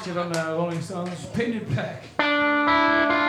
Christian on the Rolling Stones, Paint It Black.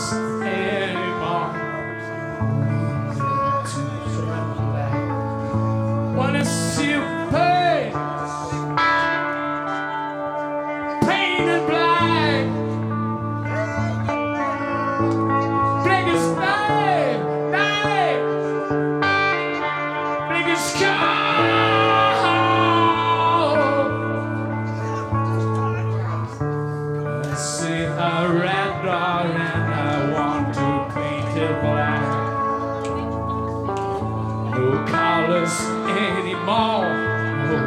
us. all the.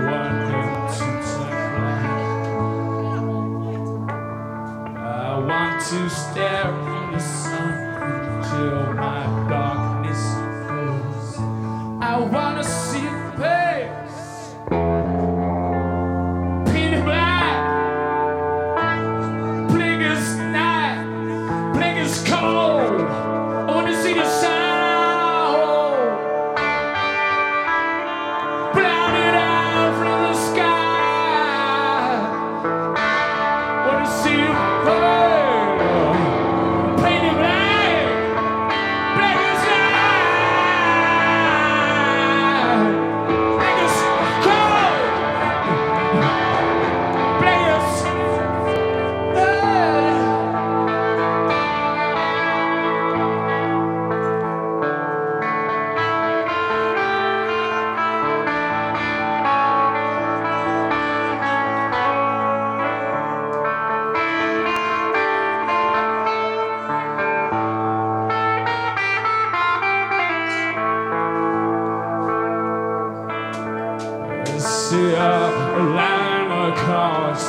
I want to stare see a line of cars.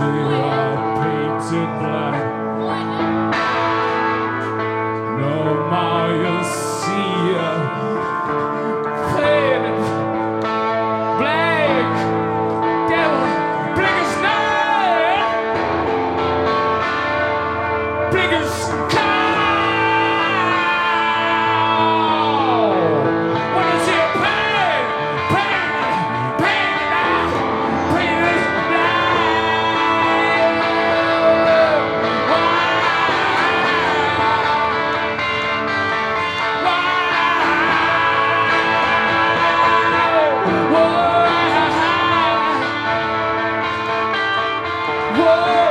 They are painted black. No more you see a faded black devil. Biggest night. biggest. Lord.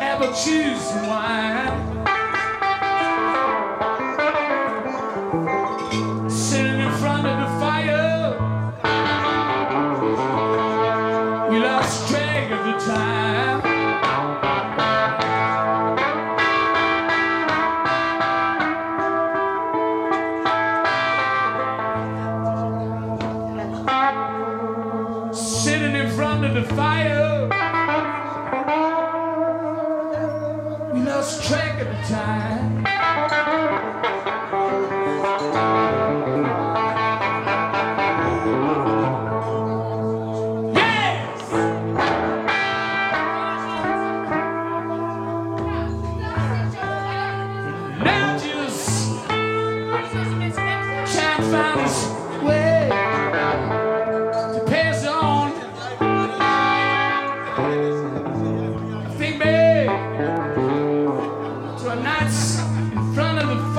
Never choose wine. Of the fire. We lost track of the time. Now just nights in front of the